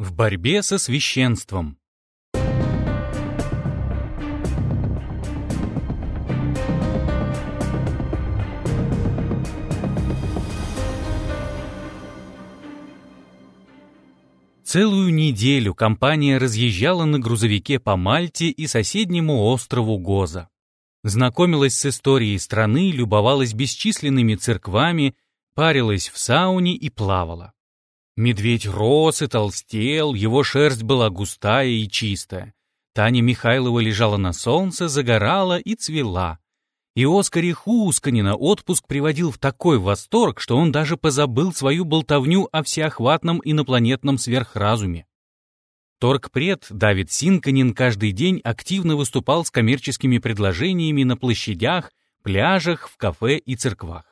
В борьбе со священством. Целую неделю компания разъезжала на грузовике по Мальте и соседнему острову Гоза. Знакомилась с историей страны, любовалась бесчисленными церквами, парилась в сауне и плавала. Медведь рос и толстел, его шерсть была густая и чистая. Таня Михайлова лежала на солнце, загорала и цвела. И Оскаре Хусканина отпуск приводил в такой восторг, что он даже позабыл свою болтовню о всеохватном инопланетном сверхразуме. Торгпред Давид Синканин каждый день активно выступал с коммерческими предложениями на площадях, пляжах, в кафе и церквах.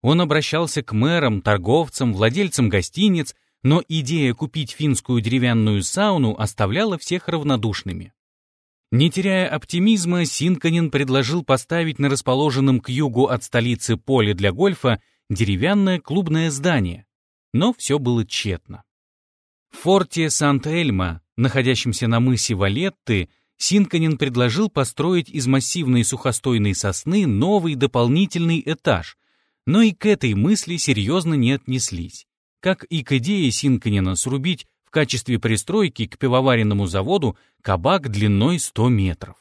Он обращался к мэрам, торговцам, владельцам гостиниц, но идея купить финскую деревянную сауну оставляла всех равнодушными. Не теряя оптимизма, Синканин предложил поставить на расположенном к югу от столицы поле для гольфа деревянное клубное здание. Но все было тщетно. В форте Сант-Эльма, находящемся на мысе Валетты, Синканин предложил построить из массивной сухостойной сосны новый дополнительный этаж, но и к этой мысли серьезно не отнеслись, как и к идее Синканина срубить качестве пристройки к пивоваренному заводу кабак длиной 100 метров.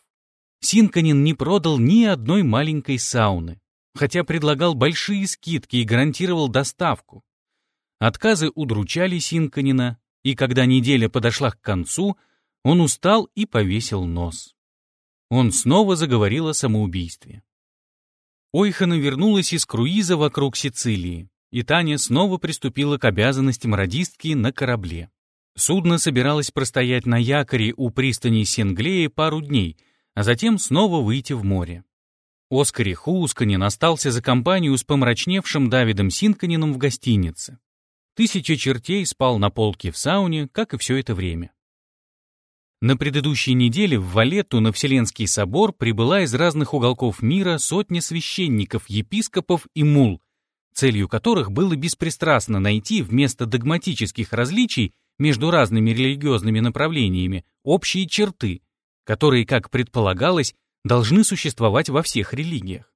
Синканин не продал ни одной маленькой сауны, хотя предлагал большие скидки и гарантировал доставку. Отказы удручали Синканина, и когда неделя подошла к концу, он устал и повесил нос. Он снова заговорил о самоубийстве. Ойхана вернулась из круиза вокруг Сицилии, и Таня снова приступила к обязанностям радистки на корабле. Судно собиралось простоять на якоре у пристани Сенглеи пару дней, а затем снова выйти в море. Оскари Хусканин остался за компанию с помрачневшим Давидом Синканином в гостинице. Тысяча чертей спал на полке в сауне, как и все это время. На предыдущей неделе в Валетту на Вселенский собор прибыла из разных уголков мира сотня священников, епископов и мул, целью которых было беспристрастно найти вместо догматических различий между разными религиозными направлениями общие черты, которые, как предполагалось, должны существовать во всех религиях.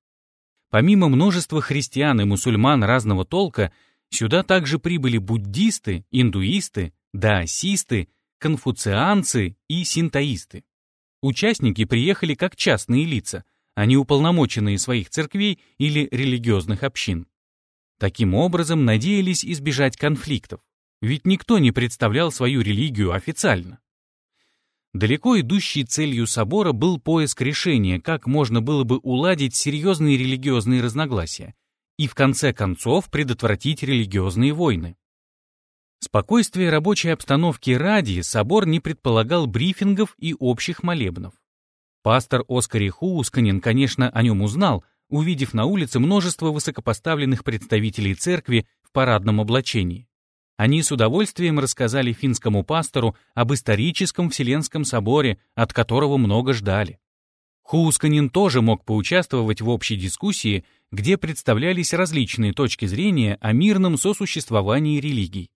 Помимо множества христиан и мусульман разного толка, сюда также прибыли буддисты, индуисты, даосисты, конфуцианцы и синтоисты. Участники приехали как частные лица, а не уполномоченные своих церквей или религиозных общин. Таким образом, надеялись избежать конфликтов ведь никто не представлял свою религию официально. Далеко идущей целью собора был поиск решения, как можно было бы уладить серьезные религиозные разногласия и в конце концов предотвратить религиозные войны. Спокойствие рабочей обстановки ради собор не предполагал брифингов и общих молебнов. Пастор Оскар Хуусканин, конечно, о нем узнал, увидев на улице множество высокопоставленных представителей церкви в парадном облачении. Они с удовольствием рассказали финскому пастору об историческом Вселенском соборе, от которого много ждали. Хусканин тоже мог поучаствовать в общей дискуссии, где представлялись различные точки зрения о мирном сосуществовании религий.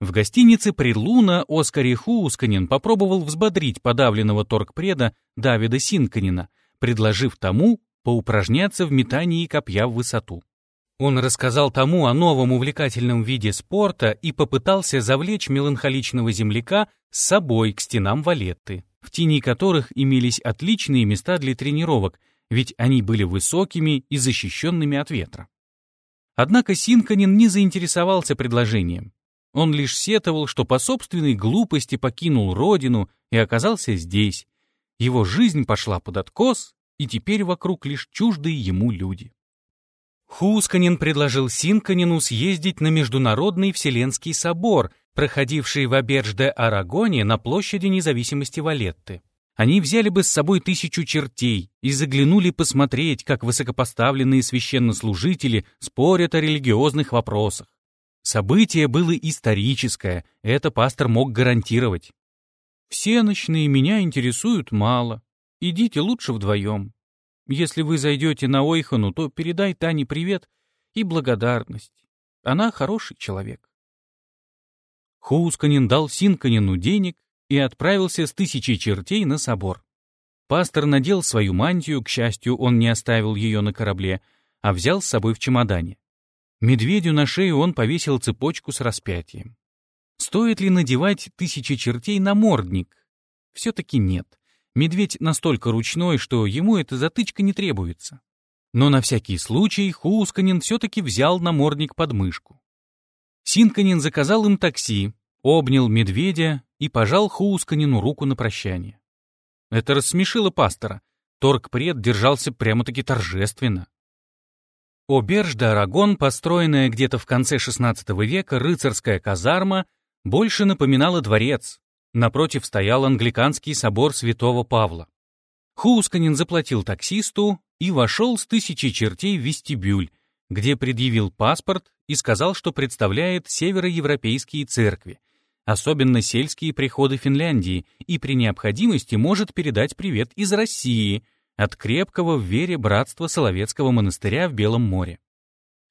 В гостинице Прилуна Оскари Хусканин попробовал взбодрить подавленного торгпреда Давида Синканина, предложив тому поупражняться в метании копья в высоту. Он рассказал тому о новом увлекательном виде спорта и попытался завлечь меланхоличного земляка с собой к стенам Валетты, в тени которых имелись отличные места для тренировок, ведь они были высокими и защищенными от ветра. Однако Синканин не заинтересовался предложением. Он лишь сетовал, что по собственной глупости покинул родину и оказался здесь. Его жизнь пошла под откос, и теперь вокруг лишь чуждые ему люди. Хусканин предложил Синканину съездить на Международный Вселенский собор, проходивший в Аберж-де-Арагоне на площади независимости Валетты. Они взяли бы с собой тысячу чертей и заглянули посмотреть, как высокопоставленные священнослужители спорят о религиозных вопросах. Событие было историческое, это пастор мог гарантировать. «Всеночные меня интересуют мало. Идите лучше вдвоем», если вы зайдете на Ойхану, то передай Тане привет и благодарность. Она хороший человек. Хусканин дал Синканину денег и отправился с тысячей чертей на собор. Пастор надел свою мантию, к счастью, он не оставил ее на корабле, а взял с собой в чемодане. Медведю на шею он повесил цепочку с распятием. Стоит ли надевать тысячи чертей на мордник? Все-таки нет. Медведь настолько ручной, что ему эта затычка не требуется. Но на всякий случай Хусканин все-таки взял намордник под мышку. Синканин заказал им такси, обнял медведя и пожал Хусканину руку на прощание. Это рассмешило пастора. Торгпред держался прямо-таки торжественно. Оберж де Арагон, построенная где-то в конце XVI века рыцарская казарма, больше напоминала дворец. Напротив стоял англиканский собор святого Павла. Хусканин заплатил таксисту и вошел с тысячи чертей в вестибюль, где предъявил паспорт и сказал, что представляет североевропейские церкви, особенно сельские приходы Финляндии, и при необходимости может передать привет из России, от крепкого в вере братства Соловецкого монастыря в Белом море.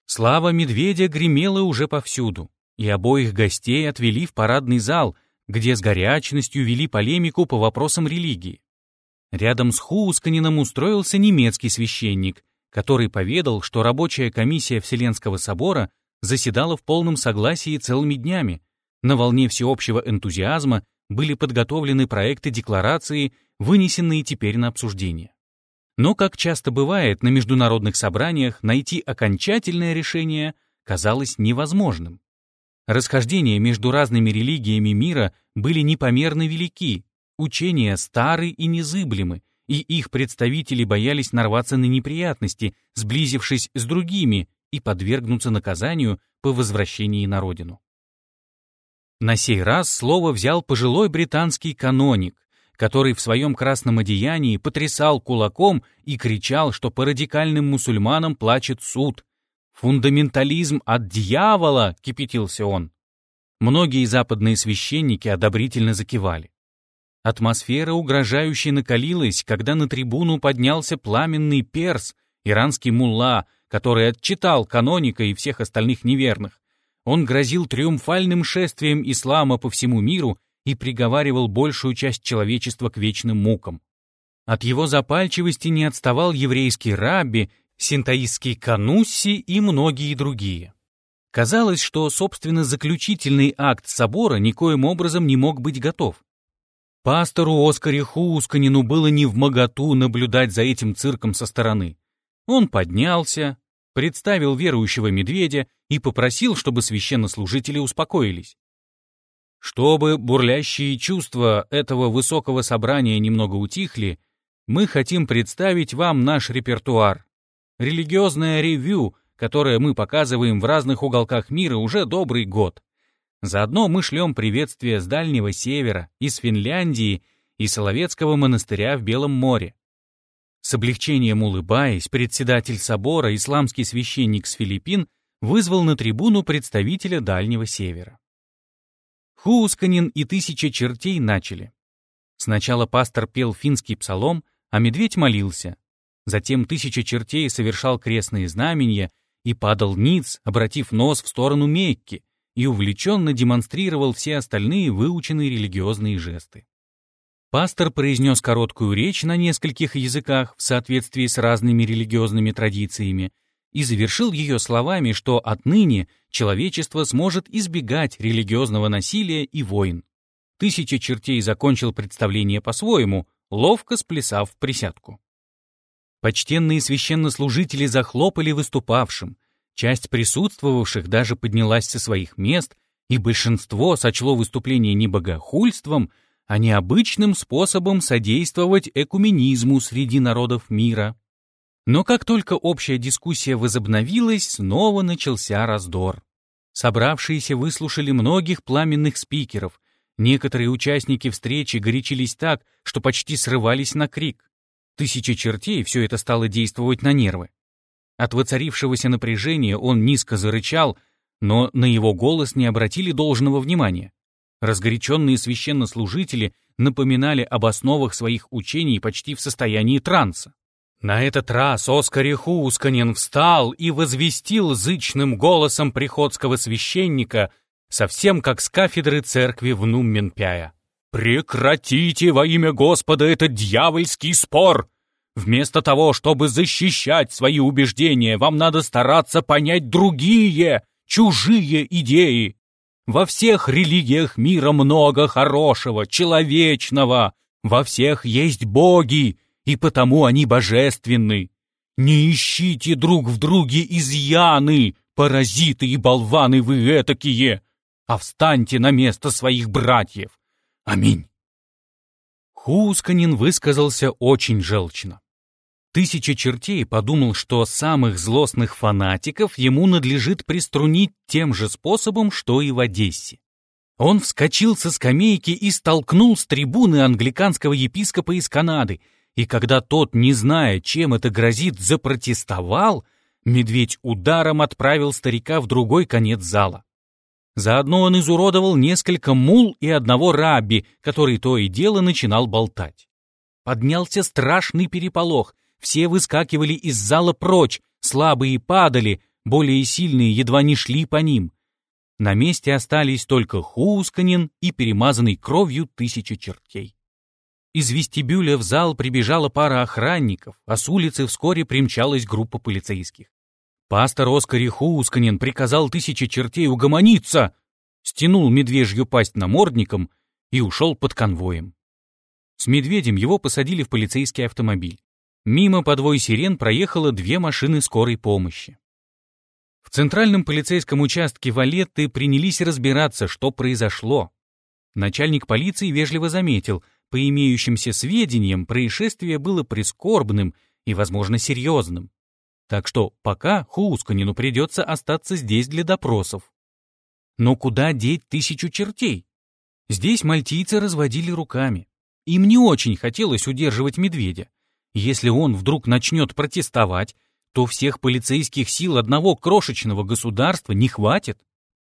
Слава медведя гремела уже повсюду, и обоих гостей отвели в парадный зал, где с горячностью вели полемику по вопросам религии. Рядом с Хуусканином устроился немецкий священник, который поведал, что рабочая комиссия Вселенского собора заседала в полном согласии целыми днями. На волне всеобщего энтузиазма были подготовлены проекты декларации, вынесенные теперь на обсуждение. Но, как часто бывает на международных собраниях, найти окончательное решение казалось невозможным. Расхождения между разными религиями мира были непомерно велики, учения стары и незыблемы, и их представители боялись нарваться на неприятности, сблизившись с другими, и подвергнуться наказанию по возвращении на родину. На сей раз слово взял пожилой британский каноник, который в своем красном одеянии потрясал кулаком и кричал, что по радикальным мусульманам плачет суд. «Фундаментализм от дьявола!» — кипятился он. Многие западные священники одобрительно закивали. Атмосфера угрожающе накалилась, когда на трибуну поднялся пламенный перс, иранский мулла, который отчитал каноника и всех остальных неверных. Он грозил триумфальным шествием ислама по всему миру и приговаривал большую часть человечества к вечным мукам. От его запальчивости не отставал еврейский рабби, синтаистский канусси и многие другие. Казалось, что, собственно, заключительный акт собора никоим образом не мог быть готов. Пастору Оскаре Хусканину было не в моготу наблюдать за этим цирком со стороны. Он поднялся, представил верующего медведя и попросил, чтобы священнослужители успокоились. Чтобы бурлящие чувства этого высокого собрания немного утихли, мы хотим представить вам наш репертуар. Религиозное ревю, которое мы показываем в разных уголках мира уже добрый год. Заодно мы шлем приветствие с Дальнего Севера, из Финляндии и Соловецкого монастыря в Белом море. С облегчением улыбаясь, председатель собора, исламский священник с Филиппин, вызвал на трибуну представителя Дальнего Севера. Хуусканин и тысяча чертей начали. Сначала пастор пел финский псалом, а медведь молился. Затем тысяча чертей совершал крестные знамения и падал ниц, обратив нос в сторону Мекки, и увлеченно демонстрировал все остальные выученные религиозные жесты. Пастор произнес короткую речь на нескольких языках в соответствии с разными религиозными традициями и завершил ее словами, что отныне человечество сможет избегать религиозного насилия и войн. Тысяча чертей закончил представление по-своему, ловко сплясав присядку. Почтенные священнослужители захлопали выступавшим, Часть присутствовавших даже поднялась со своих мест, и большинство сочло выступление не богохульством, а необычным способом содействовать экуменизму среди народов мира. Но как только общая дискуссия возобновилась, снова начался раздор. Собравшиеся выслушали многих пламенных спикеров. Некоторые участники встречи горячились так, что почти срывались на крик. Тысячи чертей все это стало действовать на нервы. От воцарившегося напряжения он низко зарычал, но на его голос не обратили должного внимания. Разгоряченные священнослужители напоминали об основах своих учений почти в состоянии транса. На этот раз Оскар Хусканин встал и возвестил зычным голосом приходского священника, совсем как с кафедры церкви в Нумменпяя. «Прекратите во имя Господа этот дьявольский спор! Вместо того, чтобы защищать свои убеждения, вам надо стараться понять другие, чужие идеи. Во всех религиях мира много хорошего, человечного. Во всех есть боги, и потому они божественны. Не ищите друг в друге изъяны, паразиты и болваны вы этакие, а встаньте на место своих братьев. Аминь. Хусканин высказался очень желчно. Тысяча чертей подумал, что самых злостных фанатиков ему надлежит приструнить тем же способом, что и в Одессе. Он вскочил со скамейки и столкнул с трибуны англиканского епископа из Канады, и когда тот, не зная, чем это грозит, запротестовал, медведь ударом отправил старика в другой конец зала. Заодно он изуродовал несколько мул и одного рабби, который то и дело начинал болтать. Поднялся страшный переполох, все выскакивали из зала прочь, слабые падали, более сильные едва не шли по ним. На месте остались только Хусканин и перемазанный кровью тысяча чертей. Из вестибюля в зал прибежала пара охранников, а с улицы вскоре примчалась группа полицейских. Пастор Оскари Хусканин приказал тысяче чертей угомониться, стянул медвежью пасть намордником и ушел под конвоем. С медведем его посадили в полицейский автомобиль. Мимо подвой сирен проехало две машины скорой помощи. В центральном полицейском участке Валетты принялись разбираться, что произошло. Начальник полиции вежливо заметил, по имеющимся сведениям, происшествие было прискорбным и, возможно, серьезным. Так что пока Хусканину придется остаться здесь для допросов. Но куда деть тысячу чертей? Здесь мальтийцы разводили руками. Им не очень хотелось удерживать медведя. Если он вдруг начнет протестовать, то всех полицейских сил одного крошечного государства не хватит.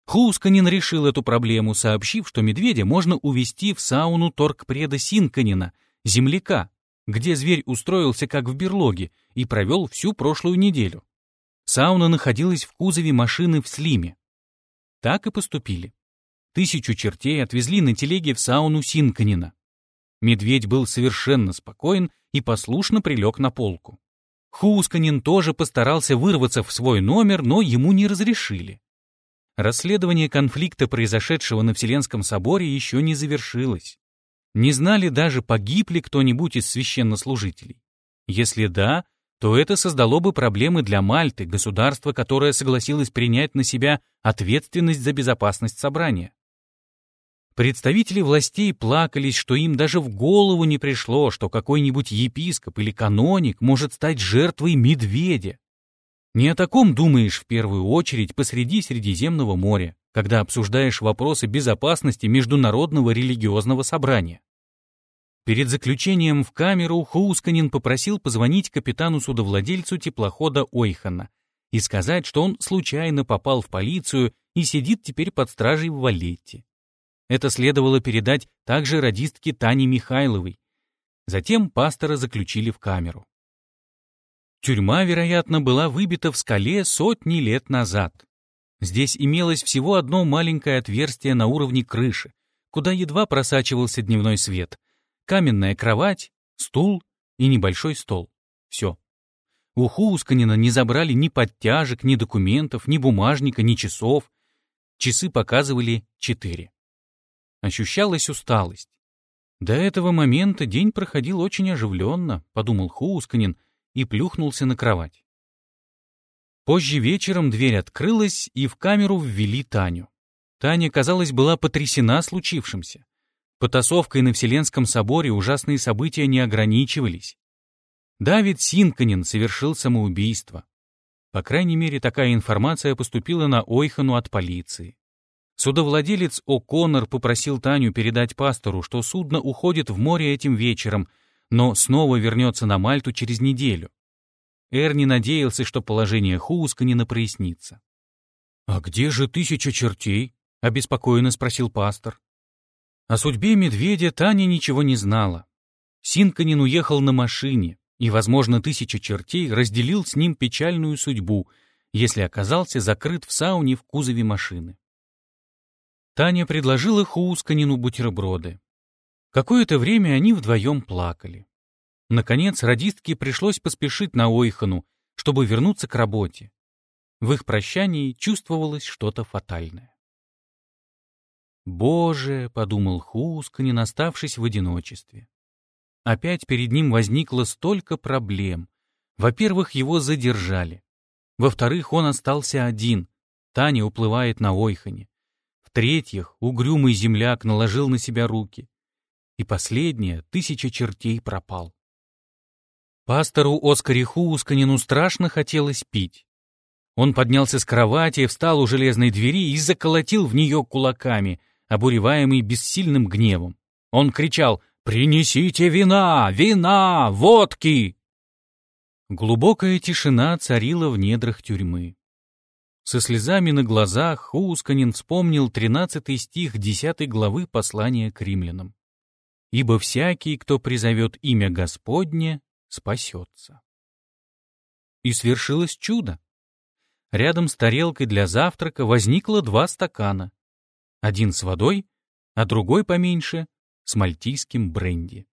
Хусканин решил эту проблему, сообщив, что медведя можно увезти в сауну торгпреда Синканина, земляка, где зверь устроился как в берлоге и провел всю прошлую неделю. Сауна находилась в кузове машины в Слиме. Так и поступили. Тысячу чертей отвезли на телеге в сауну Синканина. Медведь был совершенно спокоен и послушно прилег на полку. Хусканин тоже постарался вырваться в свой номер, но ему не разрешили. Расследование конфликта, произошедшего на Вселенском соборе, еще не завершилось. Не знали даже, погиб ли кто-нибудь из священнослужителей. Если да, то это создало бы проблемы для Мальты, государства, которое согласилось принять на себя ответственность за безопасность собрания. Представители властей плакались, что им даже в голову не пришло, что какой-нибудь епископ или каноник может стать жертвой медведя. Не о таком думаешь в первую очередь посреди Средиземного моря, когда обсуждаешь вопросы безопасности международного религиозного собрания. Перед заключением в камеру Хусканин попросил позвонить капитану-судовладельцу теплохода Ойхана и сказать, что он случайно попал в полицию и сидит теперь под стражей в Валетте. Это следовало передать также радистке Тане Михайловой. Затем пастора заключили в камеру. Тюрьма, вероятно, была выбита в скале сотни лет назад. Здесь имелось всего одно маленькое отверстие на уровне крыши, куда едва просачивался дневной свет, каменная кровать, стул и небольшой стол. Все. У Хусканина не забрали ни подтяжек, ни документов, ни бумажника, ни часов. Часы показывали четыре. Ощущалась усталость. До этого момента день проходил очень оживленно, подумал Хусканин и плюхнулся на кровать. Позже вечером дверь открылась, и в камеру ввели Таню. Таня, казалось, была потрясена случившимся. Потасовкой на Вселенском соборе ужасные события не ограничивались. Давид Синканин совершил самоубийство. По крайней мере, такая информация поступила на Ойхану от полиции. Судовладелец О'Коннор попросил Таню передать пастору, что судно уходит в море этим вечером, но снова вернется на Мальту через неделю. Эрни надеялся, что положение Хусканина прояснится. «А где же тысяча чертей?» — обеспокоенно спросил пастор. О судьбе медведя Таня ничего не знала. Синканин уехал на машине, и, возможно, тысяча чертей разделил с ним печальную судьбу, если оказался закрыт в сауне в кузове машины. Таня предложила Хуусканину бутерброды. Какое-то время они вдвоем плакали. Наконец, радистке пришлось поспешить на Ойхану, чтобы вернуться к работе. В их прощании чувствовалось что-то фатальное. «Боже!» — подумал Хусканин, оставшись в одиночестве. Опять перед ним возникло столько проблем. Во-первых, его задержали. Во-вторых, он остался один. Таня уплывает на Ойхане. В-третьих, угрюмый земляк наложил на себя руки. И последнее, тысяча чертей пропал. Пастору Оскаре Хусканину страшно хотелось пить. Он поднялся с кровати, встал у железной двери и заколотил в нее кулаками, обуреваемый бессильным гневом. Он кричал «Принесите вина! Вина! Водки!» Глубокая тишина царила в недрах тюрьмы. Со слезами на глазах Хусканин вспомнил тринадцатый стих десятой главы послания к римлянам. «Ибо всякий, кто призовет имя Господне, спасется». И свершилось чудо. Рядом с тарелкой для завтрака возникло два стакана. Один с водой, а другой поменьше с мальтийским бренди.